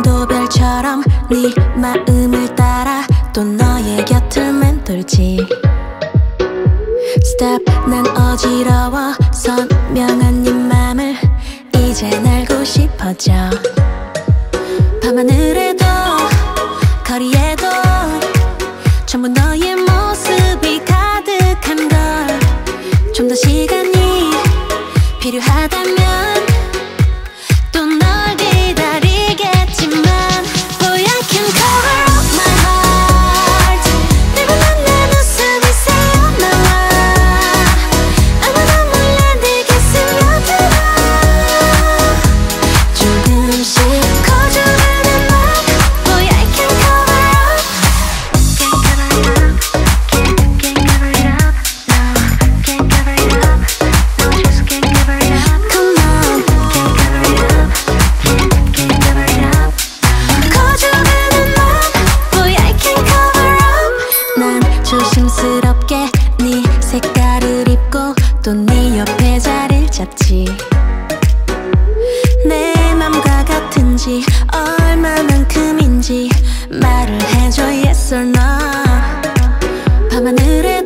오늘도 별처럼 네 마음을 따라 또 너의 곁을 맴돌지. Stop 난 어지러워. 선명한 네 맘을 이젠 알고 싶어져. 밤하늘에 잡지. 내 맘과 같은지 얼마만큼인지 말을 해줘 yes or no 밤하늘에도